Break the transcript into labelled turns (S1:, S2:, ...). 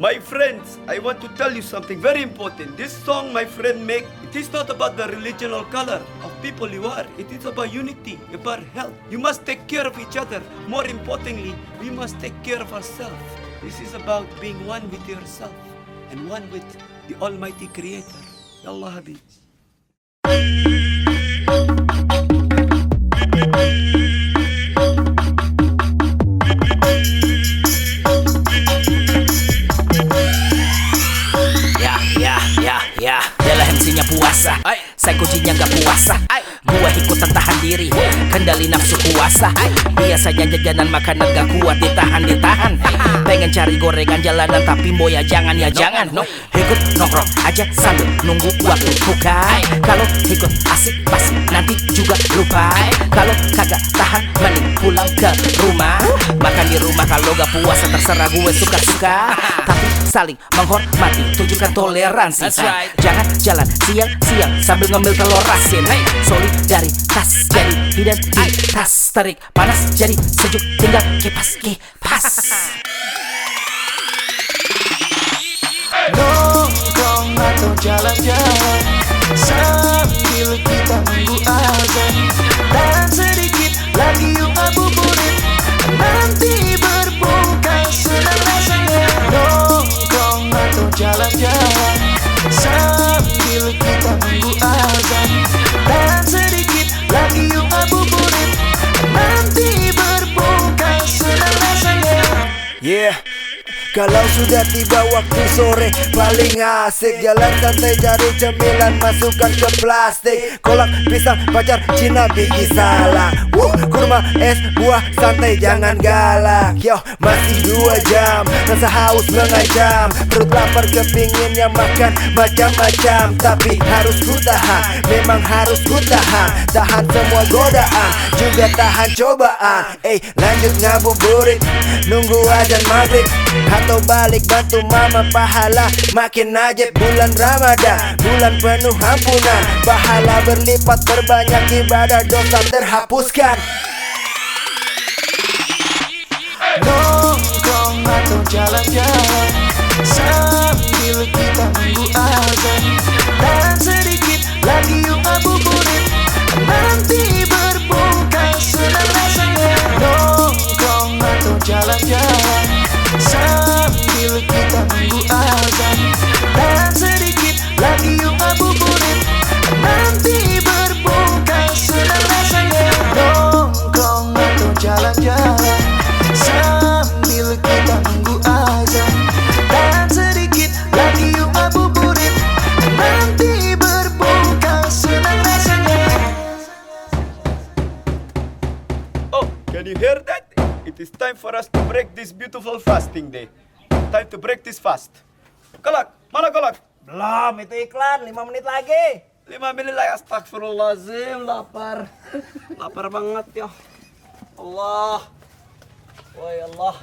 S1: My friends, I want to tell you something very important. This song my friend make, it is not about the religion or color of people you are. It is about unity, about health. You must take care of each other. More importantly, we must take care of ourselves. This is about being one with yourself and one with the Almighty Creator. Allah
S2: puasa. Saya kuncinya gak puasa. Gua ikutan tahan diri. Kendali nafsu kuasa Biasanya jajanan makanan gak kuat Ditahan-ditahan Pengen cari gorengan jalanan Tapi mau ya jangan ya jangan. Ikut nongkrong aja sambil nunggu waktu buka. Kalau ikut asik pasti nanti juga lupa. Kalau kagak tahan mending pulang ke rumah. Makan di rumah kalau gak puasa terserah gue suka-suka. Tapi saling menghormati tunjukkan toleransi.
S3: That's right.
S2: Jangan jalan siang-siang sambil ngambil telur asin. Hey, Solidaritas jadi identitas Terik panas jadi sejuk tinggal kipas kipas.
S4: Nongkrong atau jalan-jalan Sambil kita nunggu azan. Dan sedikit
S5: Yeah kalau sudah tiba waktu sore paling asik. Jalan santai cari cemilan masukkan ke plastik. Kolak pisang pacar Cina biji salah Wuh, Kurma es buah santai jangan galak. Yo masih dua jam Rasa haus mengancam Perut lapar kepinginnya makan macam-macam. Tapi harus ku tahan Memang harus ku tahan. Tahan semua godaan Juga tahan cobaan. Eh lanjut ngabuburit Nunggu ajan maghrib Atau balik bantu mama pahala Makin aja bulan Ramadan Bulan penuh ampunan. Pahala berlipat berbanyak ibadah dosa terhapuskan.
S4: Nongkrong atau jalan-jalan Sambil kita nunggu azan. Dan sedikit lagi yuk abuburit Nanti berbuka senang rasanya Nongkrong atau jalan-jalan
S1: hear that? It is time for us to break this beautiful fasting day. Time to break this fast. Kolak, mana kolak?
S5: Belum itu iklan 5 menit lagi
S1: Lima menit lagi, astagfirullahaladzim, lapar. lapar banget ya. Allah. Woi Allah.